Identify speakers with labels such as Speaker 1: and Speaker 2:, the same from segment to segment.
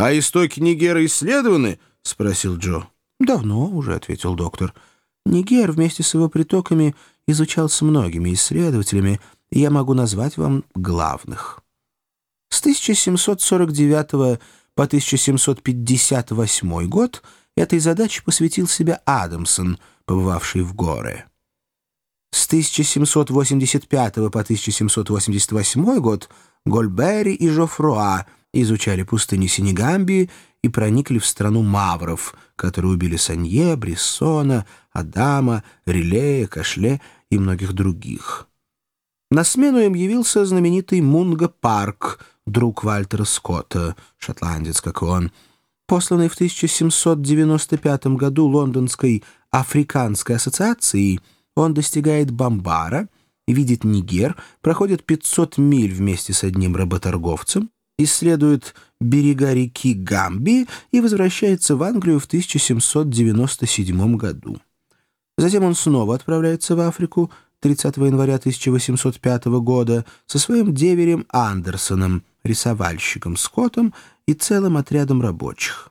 Speaker 1: «А истоки Нигера исследованы?» — спросил Джо.
Speaker 2: «Давно уже», — ответил доктор. «Нигер вместе с его притоками изучался многими исследователями, и я могу назвать вам главных». С 1749 по 1758 год этой задаче посвятил себя Адамсон, побывавший в горы. С 1785 по 1788 год Гольбери и Жофруа изучали пустыни Сенегамбии и проникли в страну мавров, которые убили Санье, Брессона, Адама, Рилея, Кашле и многих других. На смену им явился знаменитый Мунга Парк, друг Вальтера Скотта, шотландец, как и он, посланный в 1795 году лондонской Африканской ассоциацией, он достигает Бамбара, видит Нигер, проходит 500 миль вместе с одним работорговцем, исследует берега реки Гамби и возвращается в Англию в 1797 году. Затем он снова отправляется в Африку 30 января 1805 года со своим деверем Андерсоном, рисовальщиком Скоттом и целым отрядом рабочих.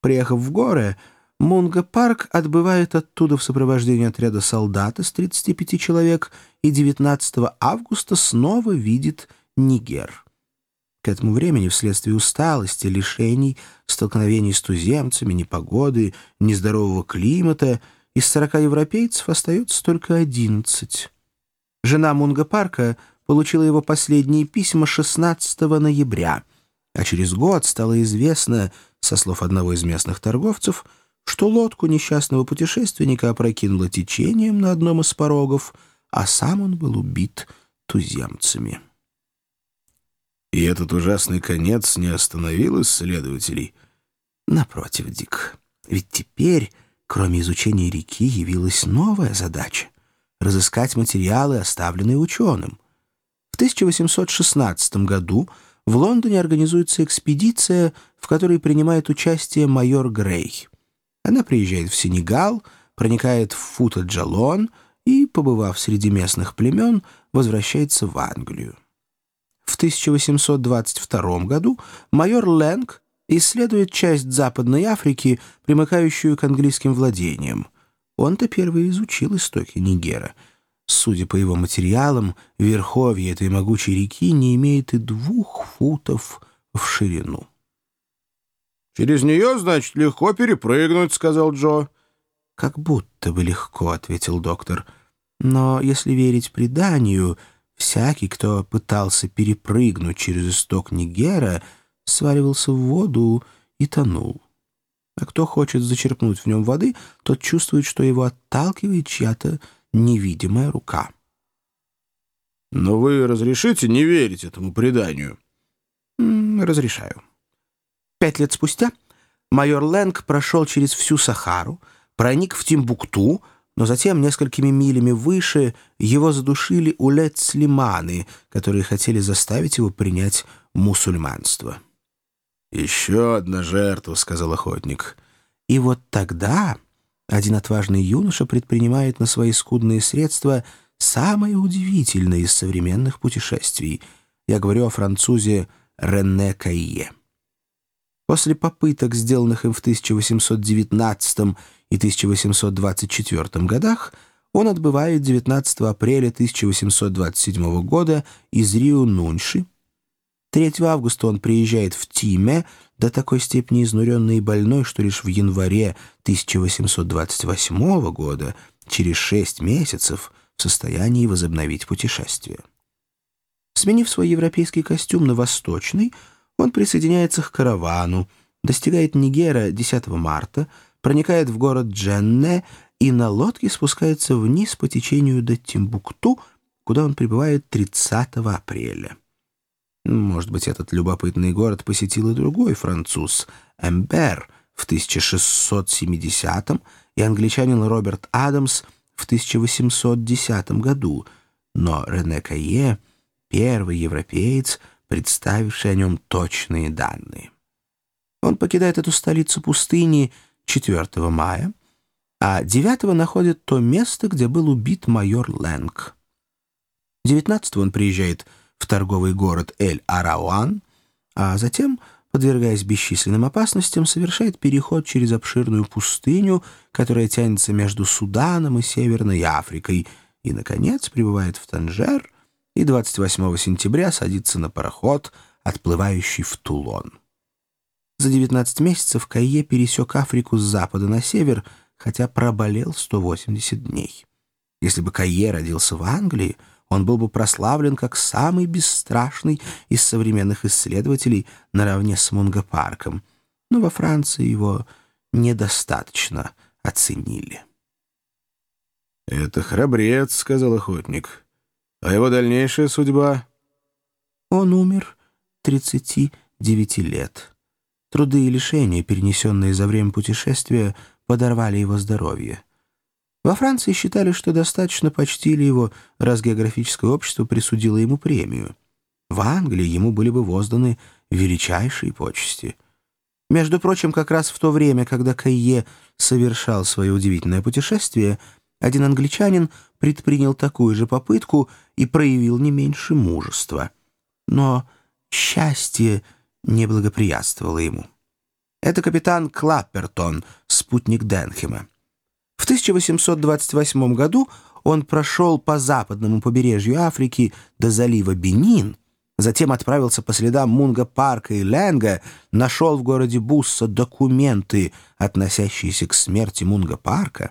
Speaker 2: Приехав в горы, Мунга Парк отбывает оттуда в сопровождении отряда солдат из 35 человек и 19 августа снова видит Нигер. К этому времени вследствие усталости, лишений, столкновений с туземцами, непогоды, нездорового климата из 40 европейцев остается только 11. Жена Мунга Парка получила его последние письма 16 ноября, а через год стало известно, со слов одного из местных торговцев, что лодку несчастного путешественника опрокинуло течением на одном из порогов, а сам он был убит туземцами.
Speaker 1: И этот ужасный конец не остановил исследователей?
Speaker 2: Напротив, Дик. Ведь теперь, кроме изучения реки, явилась новая задача — разыскать материалы, оставленные ученым. В 1816 году в Лондоне организуется экспедиция, в которой принимает участие майор Грей. Она приезжает в Сенегал, проникает в Фута-Джалон и, побывав среди местных племен, возвращается в Англию. В 1822 году майор Лэнг исследует часть Западной Африки, примыкающую к английским владениям. Он-то первый изучил истоки Нигера. Судя по его материалам, верховье этой могучей реки не имеет и двух футов в ширину.
Speaker 1: «Через нее, значит, легко перепрыгнуть», — сказал Джо.
Speaker 2: «Как будто бы легко», — ответил доктор. «Но если верить преданию...» Всякий, кто пытался перепрыгнуть через исток Нигера, сваливался в воду и тонул. А кто хочет зачерпнуть в нем воды, тот чувствует, что его отталкивает чья-то невидимая рука.
Speaker 1: «Но вы разрешите не верить этому преданию?»
Speaker 2: «Разрешаю». Пять лет спустя майор Лэнг прошел через всю Сахару, проник в Тимбукту, но затем несколькими милями выше его задушили улет-слиманы, которые хотели заставить его принять мусульманство.
Speaker 1: «Еще одна жертва», — сказал охотник.
Speaker 2: И вот тогда один отважный юноша предпринимает на свои скудные средства самое удивительное из современных путешествий. Я говорю о французе Рене Кайе. После попыток, сделанных им в 1819 и 1824 годах, он отбывает 19 апреля 1827 года из Рио-Нуньши. 3 августа он приезжает в Тиме, до такой степени изнуренный и больной, что лишь в январе 1828 года, через шесть месяцев, в состоянии возобновить путешествие. Сменив свой европейский костюм на восточный, он присоединяется к каравану, достигает Нигера 10 марта, проникает в город Дженне и на лодке спускается вниз по течению до Тимбукту, куда он прибывает 30 апреля. Может быть, этот любопытный город посетил и другой француз, Эмбер, в 1670 и англичанин Роберт Адамс в 1810 году, но Рене Кайе — первый европеец, представивший о нем точные данные. Он покидает эту столицу пустыни 4 мая, а 9 находит то место, где был убит майор Лэнг. 19 он приезжает в торговый город Эль-Арауан, а затем подвергаясь бесчисленным опасностям, совершает переход через обширную пустыню, которая тянется между Суданом и Северной Африкой, и, наконец, прибывает в Танжер и 28 сентября садится на пароход, отплывающий в Тулон. За 19 месяцев Кайе пересек Африку с запада на север, хотя проболел 180 дней. Если бы Кайе родился в Англии, он был бы прославлен как самый бесстрашный из современных исследователей наравне с Мунго-парком, но во Франции его недостаточно оценили.
Speaker 1: «Это храбрец», — сказал охотник. «А его дальнейшая судьба?»
Speaker 2: Он умер 39 лет. Труды и лишения, перенесенные за время путешествия, подорвали его здоровье. Во Франции считали, что достаточно почтили его, раз географическое общество присудило ему премию. В Англии ему были бы возданы величайшие почести. Между прочим, как раз в то время, когда Кайе совершал свое удивительное путешествие, один англичанин предпринял такую же попытку и проявил не меньше мужества. Но счастье не благоприятствовало ему. Это капитан Клаппертон, спутник Денхема. В 1828 году он прошел по западному побережью Африки до залива Бенин, затем отправился по следам Мунга Парка и Ленга, нашел в городе Бусса документы, относящиеся к смерти Мунга Парка,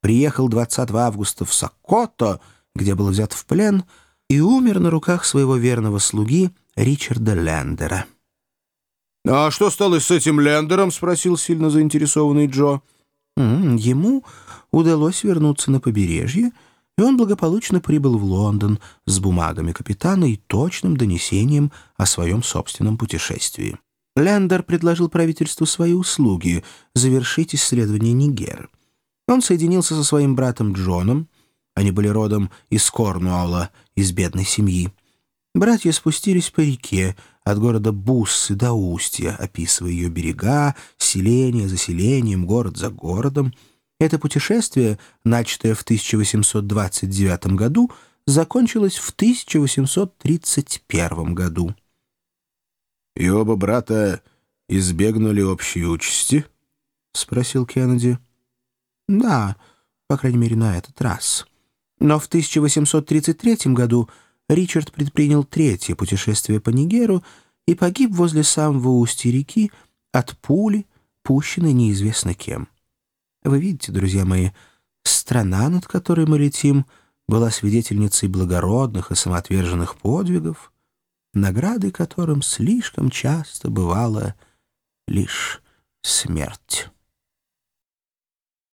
Speaker 2: приехал 20 августа в Сокото, где был взят в плен, и умер на руках своего верного слуги Ричарда Лендера.
Speaker 1: «А что стало с этим Лендером?» — спросил сильно заинтересованный Джо.
Speaker 2: Ему удалось вернуться на побережье, и он благополучно прибыл в Лондон с бумагами капитана и точным донесением о своем собственном путешествии. Лендер предложил правительству свои услуги завершить исследование Нигера. Он соединился со своим братом Джоном, они были родом из Корнуолла, из бедной семьи. Братья спустились по реке от города Буссы до Устья, описывая ее берега, селение за селением, город за городом. Это путешествие, начатое в 1829 году, закончилось в 1831 году.
Speaker 1: «И оба брата избегнули общей участи?» — спросил Кеннеди.
Speaker 2: «Да, по крайней мере, на этот раз. Но в 1833 году Ричард предпринял третье путешествие по Нигеру и погиб возле самого устья реки от пули, пущенной неизвестно кем. Вы видите, друзья мои, страна, над которой мы летим, была свидетельницей благородных и самоотверженных подвигов, наградой которым слишком часто бывала лишь смерть.